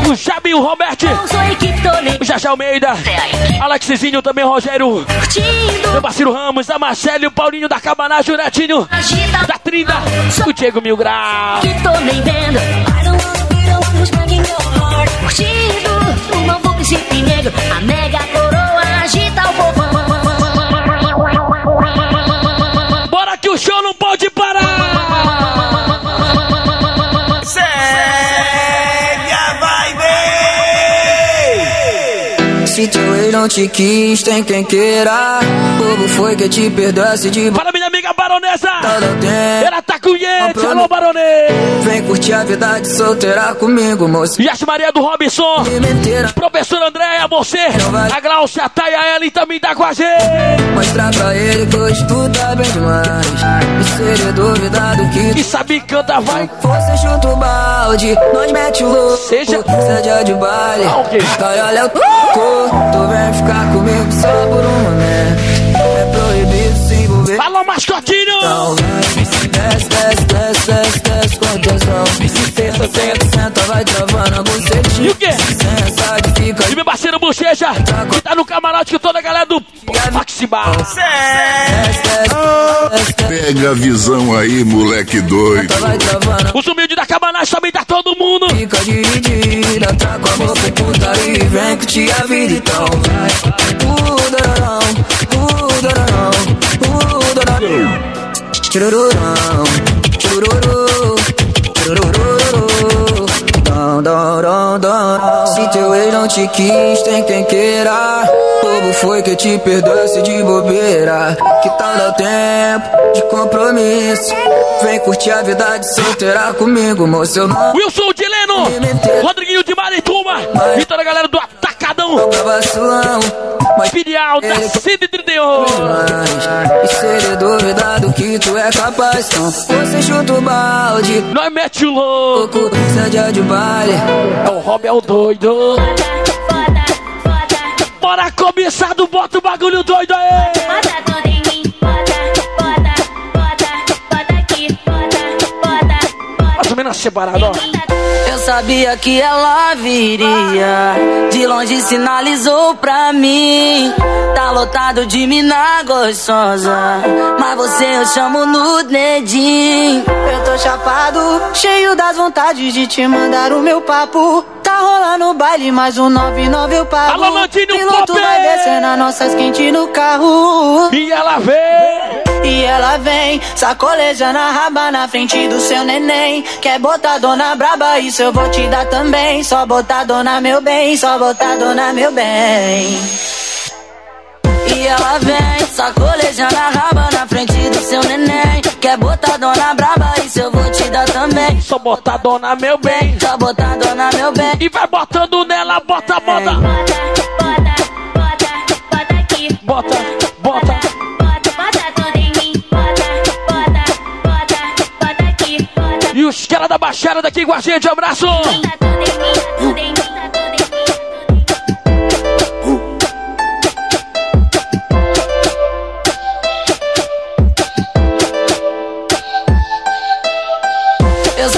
Speaker 1: o Jabi, o Robert,
Speaker 8: Sou equipe, tô nem
Speaker 1: o Jajá Almeida, Alexzinho também, o Rogério, meu parceiro Ramos, a Marcelo, o Paulinho da Cabanagem, o Netinho, da Trinda, o Diego Mil Grau.
Speaker 8: Curtindo o novo príncipe negro. A mega coroa agita o povão.
Speaker 1: Bora que o show não pode parar!
Speaker 9: Não te quis, tem quem queira. Bobo foi que te perdoasse de
Speaker 1: Para minha amiga Baronesa!
Speaker 9: Tempo.
Speaker 1: Ela tá com Yeti, alô Baronesa!
Speaker 9: Vem curtir a vida de solteira comigo, moço.
Speaker 1: E a Maria do
Speaker 9: Mentira.
Speaker 1: professor Andréia, você, a Glaucia, a Thay, a Ellen também tá com a gente!
Speaker 9: Mostrar pra ele que hoje tu tá bem demais. E se ele duvidar do que
Speaker 1: E sabe canta, vai!
Speaker 9: Você chuta o balde, nós mete o louco.
Speaker 1: Seja-
Speaker 9: Seja de baile.
Speaker 1: Ah, ok.
Speaker 9: Vai, olha o toco. Tu vem ficar comigo só por um momento. É proibido se envolver.
Speaker 1: Alô, mascotinho!
Speaker 9: Então desce, desce, desce, desce, desce com atenção. Senta, senta, senta, vai travando a bucetinha.
Speaker 1: E o quê?
Speaker 9: Senta que fica
Speaker 1: E meu parceiro Bochecha, que tá no camarote com toda a galera do Maxibar.
Speaker 9: Desce, desce,
Speaker 7: Pega a visão aí, moleque doido.
Speaker 1: Os humildes da cabanagem também tá todo mundo!
Speaker 9: Fica dividida, tá com a boca putaria e vem curtir a vida então vai. Dororão, uh, dororão, uh, Se teu ex não te quis, tem quem queira. Bobo foi que te perdoasse de bobeira. Que tal dar tempo de compromisso? Vem curtir a vida de solteira comigo, moço. Eu não
Speaker 1: Wilson de Leno, Rodriguinho de Marituba, e toda a galera do Atacadão, filial da 131.
Speaker 9: mais. E se ele duvidar do que tu é capaz, então você chuta o balde.
Speaker 1: Nós mete o louco,
Speaker 9: Louco, seja de baile.
Speaker 1: é o Rob é o doido. Bora começar, bota o bagulho doido aí!
Speaker 8: Bota tudo em mim. Bota, bota, bota, bota aqui. Bota, bota,
Speaker 1: Mais ou menos separado, ó.
Speaker 18: Eu sabia que ela viria. De longe sinalizou pra mim. Tá lotado de mina gostosa. Mas você eu chamo no dedinho.
Speaker 19: Eu tô chapado, cheio das vontades de te mandar o meu papo. Tá rolando o baile, mais um 99 eu pago.
Speaker 1: Alô, Landinho
Speaker 19: Piloto vai descendo as nossas quentes no carro.
Speaker 1: E ela vem!
Speaker 19: E ela vem, sacolejando a raba na frente do seu neném. Quer botar dona braba, isso eu vou te dar também. Só botar dona meu bem, só botar dona meu bem.
Speaker 18: E ela vem, sacolejando a raba na frente do seu neném. Quer botar dona braba, isso eu vou te dar também.
Speaker 1: Só botar dona meu bem.
Speaker 18: Só botar dona meu bem.
Speaker 1: E vai botando nela, bota, bota. Bota, bota. E os caras da Baixada daqui com a gente, abraço!
Speaker 18: Eu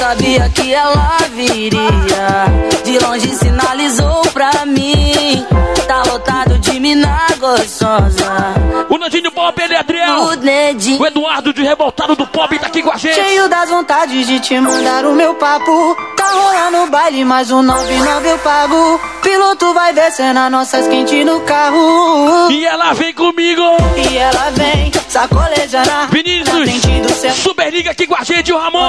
Speaker 18: sabia que ela viria. De longe sinalizou pra mim. Tá lotado de mina gostosa.
Speaker 1: O Nandinho Pop, ele é Adriel.
Speaker 18: O.
Speaker 1: O Eduardo de Revoltado do Pop tá aqui com a gente.
Speaker 19: Cheio das vontades de te mandar o meu papo. Tá rolando o baile, mais um 99 eu pago. Piloto vai descendo as nossas quentes no carro.
Speaker 1: E ela vem comigo.
Speaker 19: E ela vem, sacolejando a
Speaker 1: Vinícius, Superliga aqui com a gente, o Ramon.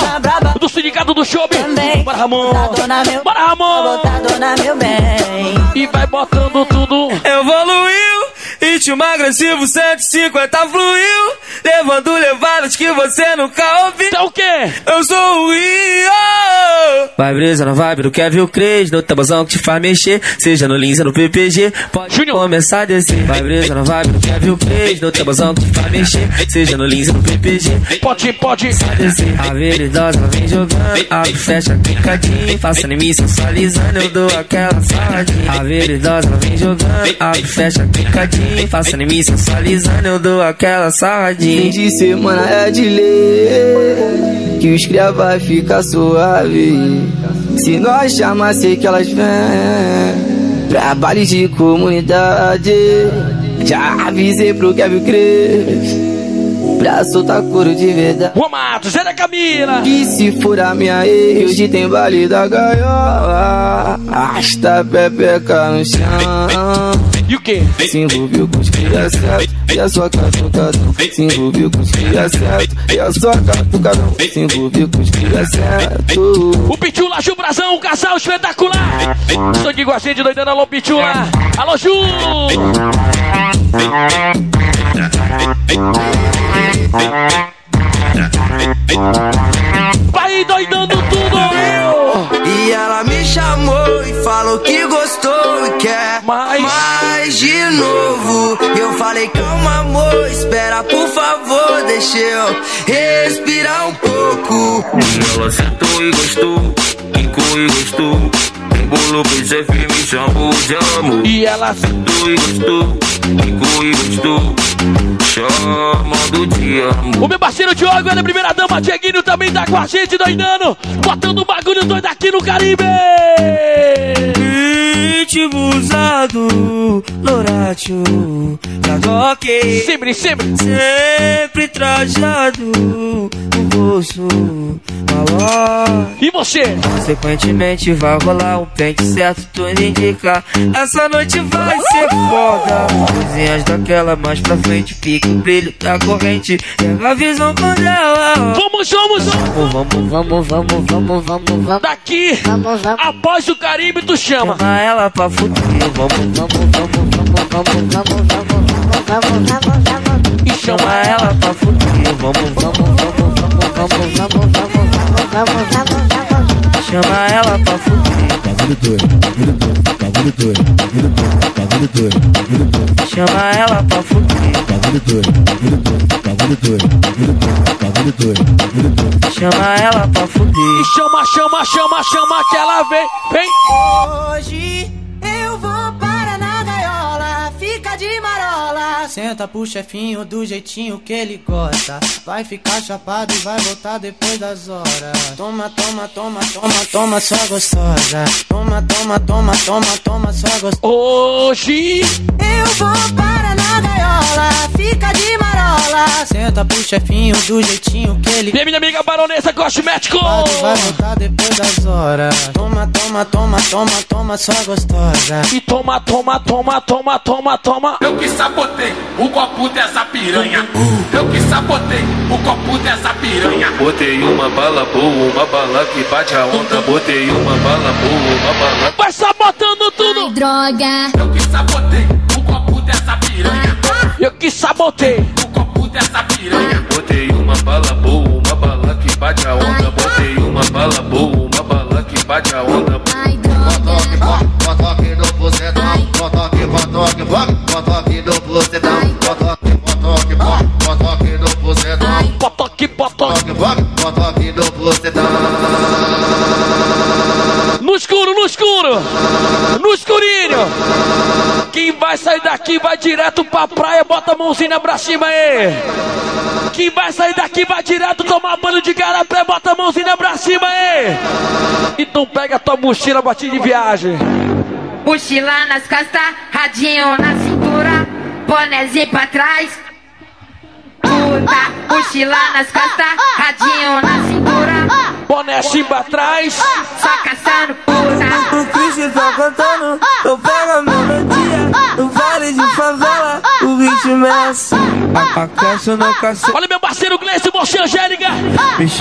Speaker 1: Do Sindicato do Show.
Speaker 19: também.
Speaker 1: Bora, Ramon.
Speaker 19: Dona meu,
Speaker 1: Bora, Ramon.
Speaker 19: botar dona meu bem.
Speaker 1: E vai botando tudo.
Speaker 20: Evoluiu, ritmo agressivo 150 fluiu, levando levadas que você nunca ouviu.
Speaker 1: Então o quê?
Speaker 20: Eu sou o Rio. Vai brisa na vibe do Kevin o Cres, no tabuzão que te faz mexer, seja no Lins ou no PPG, pode começar a descer. Vai brisa na vibe do Kevin o Cres, no tabuzão que te faz mexer, seja no Lins ou no PPG,
Speaker 1: Pode, pode.
Speaker 20: descer. A veridosa ela vem jogando, abre, fecha, clicadinho, faça em mim sensualizando, eu dou aquela saladinha. A veridosa vem jogando, abre, fecha, clicadinho, faça em mim sensualizando, eu dou aquela saladinha.
Speaker 21: Fim de semana é de lei Que os cria vai ficar suave Se nós chamar, sei que elas vêm Pra baile de comunidade Já avisei pro Kevin Cres Pra soltar couro de verdade.
Speaker 1: Ô Mato, Zé da Camila.
Speaker 21: Que se for a minha ex Hoje tem baile da gaiola. Arrasta a pepeca no chão
Speaker 1: E o quê?
Speaker 21: Se envolveu com os cria certo E a sua catucadão Se envolveu com os cria certo E a sua catucadão Se envolveu com os cria certo
Speaker 1: O Pitula, Ju Brazão, um casal espetacular. Estou aqui com a gente, doidando. Alô, Pitula. Alô, Ju. Vai doidando tudo.
Speaker 21: E calma, amor, espera, por favor, deixa eu respirar um pouco.
Speaker 20: Ela sentou e gostou, quincou e gostou. Embolou pro chefe, me chamou de amor.
Speaker 1: E ela
Speaker 20: sentou e gostou, quincou e gostou. Chamando de amor.
Speaker 1: O meu parceiro Diogo, ele é a primeira dama. Dieguinho também tá com a gente, doidando. Botando o bagulho doido aqui no Caribe.
Speaker 20: Ritmo usado, Loratio, Cadoque.
Speaker 1: Sempre, sempre.
Speaker 20: Sempre trajado, no bolso.
Speaker 1: E você?
Speaker 20: Consequentemente vai rolar um pente certo, tudo indica. Essa noite vai ser foda. Coisinhas daquela mais pra frente, pique o brilho da corrente. Pega a visão quando ela.
Speaker 1: Vamos, vamos,
Speaker 20: vamos, vamos, vamos, vamos, vamos, vamos, vamos.
Speaker 1: Daqui, após o Caribe, tu chama.
Speaker 20: Chama ela pra fuder. Vamos, vamos, vamos, vamos, vamos, vamos, vamos, vamos, vamos, vamos. E chama ela pra fuder. Vamos, vamos, vamos, vamos, vamos, vamos, vamos, vamos, vamos, vamos. Chama ela pra fuder. Chama ela pra fuder. Chama ela pra fuder.
Speaker 1: Chama, chama, chama, chama que ela vem, vem.
Speaker 19: Hoje Senta pro chefinho do jeitinho que ele gosta. Vai ficar chapado e vai voltar depois das horas. Toma, toma, toma, toma, toma, sua gostosa. Toma, toma, toma, toma, toma, sua gostosa.
Speaker 1: Hoje
Speaker 19: eu vou para na gaiola,
Speaker 22: fica de marola. Senta pro chefinho do jeitinho que ele.
Speaker 1: E minha amiga baronesa cosmético.
Speaker 22: Vai voltar depois das horas. Toma, toma, toma, toma, toma, só gostosa.
Speaker 1: E toma, toma, toma, toma, toma, toma.
Speaker 23: Eu que sabotei o copo dessa piranha. Eu que sabotei o copo dessa piranha. Botei uma bala boa, uma bala que bate a onda. Botei uma bala boa, uma bala.
Speaker 1: Vai sabotando tudo.
Speaker 24: Ai, droga.
Speaker 23: Eu que sabotei dessa piranha.
Speaker 1: Eu que sabotei.
Speaker 23: O copo dessa piranha. Botei uma bala boa, uma bala que bate a onda. Botei uma bala boa, uma bala que bate a onda.
Speaker 24: Ai, droga.
Speaker 13: Botoque no bucetão, botoque, botoque, botoque no bucetão, botoque, botoque, botoque no bucetão,
Speaker 1: Botoque, botoque.
Speaker 13: botoque no bucetão.
Speaker 1: No escuro, no escuro. No escurinho. Quem vai sair daqui vai direto pra praia, bota a mãozinha pra cima aí. Quem vai sair daqui vai direto tomar banho de garapé, bota a mãozinha pra cima aí. Então pega tua mochila, botinha de viagem.
Speaker 9: Mochila nas costas, radinho na cintura, bonézinho pra trás. Puta, mochila nas costas, radinho na cintura,
Speaker 1: Boné assim pra trás.
Speaker 9: só caçando puta.
Speaker 22: O Christian tá cantando, eu pego a melodia. No vale de favela, o ritmo é assim. Acaso no caço.
Speaker 1: Olha meu parceiro Gleice, você Angélica.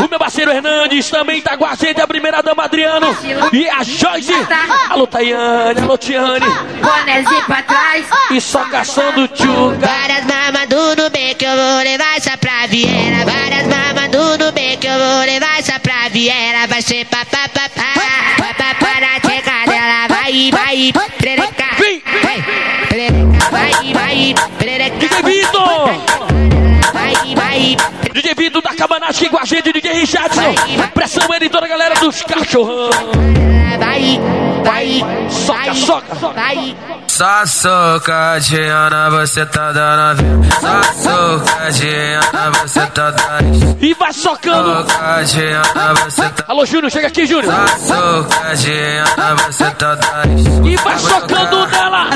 Speaker 1: O meu parceiro Hernandes também tá com a gente, a primeira dama Adriano. E a Joyce. Alô, Tayane, alô, Tiane.
Speaker 9: Bonézinho pra trás,
Speaker 1: E só caçando tchuga.
Speaker 25: Várias mamas do Nubank que eu vou levar essa pra Viera. Várias mamas do Nubank que eu vou levar essa pra Viera. Vai ser papapá, papapá na tcheca dela. Vai, vai, perereca. Vai, perereca, vai, vai, perereca.
Speaker 1: DJ Vitor.
Speaker 25: Vai, vai,
Speaker 1: DJ Vitor da Cabanagem com a gente, DJ Richardson. Pressão ele e toda a galera dos cachorrão.
Speaker 25: vai, vai,
Speaker 1: Soca, soca.
Speaker 25: vai.
Speaker 13: Só socadinha, você tá dando Só socadinha, você tá dando
Speaker 1: E vai socando.
Speaker 13: Socadinha, você tá
Speaker 1: Alô, Júnior, chega aqui, Júnior.
Speaker 13: Só socadinha, você tá dando
Speaker 1: E vai socando nela.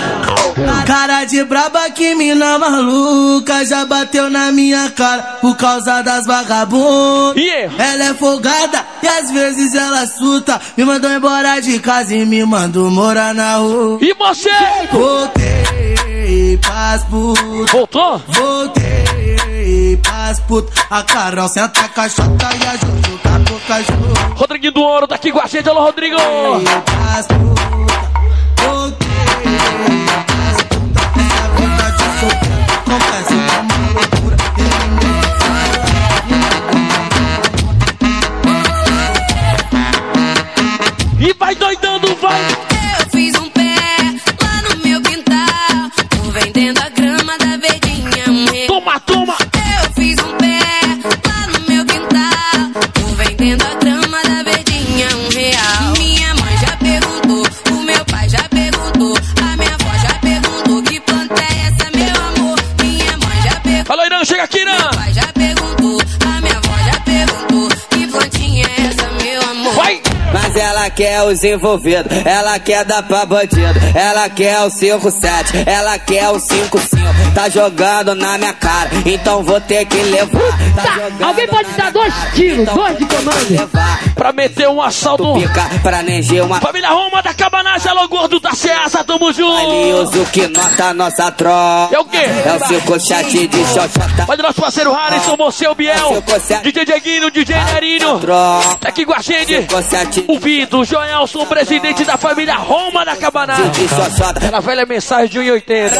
Speaker 22: Cara de braba que mina maluca já bateu na minha cara por causa das vagabundas.
Speaker 1: Yeah.
Speaker 22: Ela é folgada e às vezes ela suta. Me mandou embora de casa e me mandou morar na rua.
Speaker 1: E você?
Speaker 22: Voltei pras putas.
Speaker 1: Voltou?
Speaker 22: Voltei pras putas. A Carol senta a caixota e a Juju tá com cachorro.
Speaker 1: Rodriguinho do Ouro tá aqui com a gente. Alô, Rodrigo.
Speaker 22: Pras putas.
Speaker 5: Quer os envolvidos, ela quer dar pra bandido, ela quer o 5-7, ela quer o 5-5. Tá jogando na minha cara, então vou ter que levar. Tá jogando
Speaker 26: Alguém pode dar dois tiros, dois de comando.
Speaker 1: Pra meter um assalto.
Speaker 5: Pica pra neger uma
Speaker 1: Família Roma da Cabanagem, alô, gordo da Ceasa, tamo junto.
Speaker 5: valioso que nota nossa troca.
Speaker 1: É o quê?
Speaker 5: É o 5-7 de xoxota.
Speaker 1: Olha o nosso parceiro Harrison, você, o Biel, DJ Dieguinho, DJ Nerinho. Tá aqui com a gente. O Vitor, Joelson, presidente da família Roma da Cabanagem. Aquela velha mensagem de 1,80.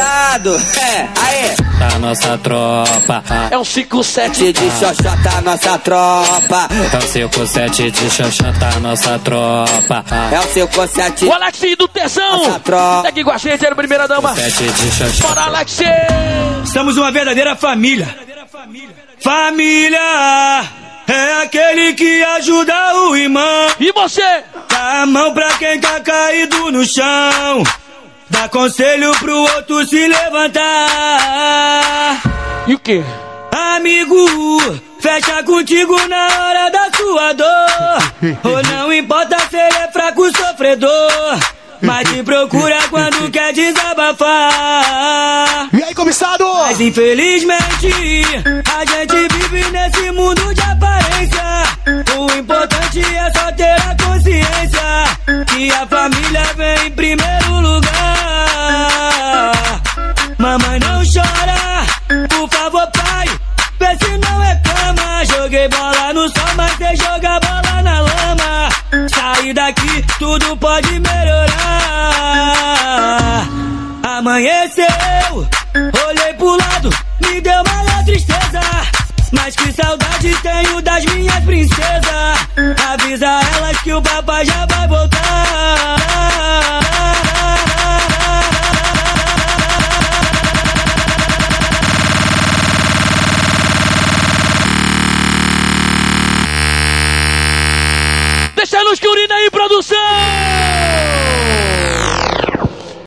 Speaker 5: É, aê.
Speaker 27: Tá nossa tropa.
Speaker 1: É um 5-7
Speaker 5: de xoxota, nossa tropa.
Speaker 27: É o 57 de xoxota, nossa tropa.
Speaker 5: É o 5-7.
Speaker 1: O Alexinho do Tesão. Tá aqui com a gente, era a primeira dama.
Speaker 27: Sete de xoxota.
Speaker 1: Bora, Alex!
Speaker 28: Somos uma verdadeira família. Família é aquele que ajuda o irmão.
Speaker 1: E você?
Speaker 28: Dá a mão pra quem tá caído no chão. Dá conselho pro outro se levantar.
Speaker 1: E o quê?
Speaker 28: Amigo, fecha contigo na hora da sua dor. Ou não importa se ele é fraco, sofredor. Mas te procura quando quer quer desabafar.
Speaker 29: E aí, comissado?
Speaker 28: Mas infelizmente, a gente vive nesse mundo de aparência. O importante é só ter a consciência que a família vem em primeiro lugar. Mamãe não chora, por favor, pai. Vê se não reclama. Joguei bola no sol, mas você joga bola na lama. Sair daqui, tudo pode melhorar. Amanheceu, olhei pro lado, me deu uma tristeza. Mas que saudade tenho das minhas princesas. Avisa elas que o papai já vai voltar.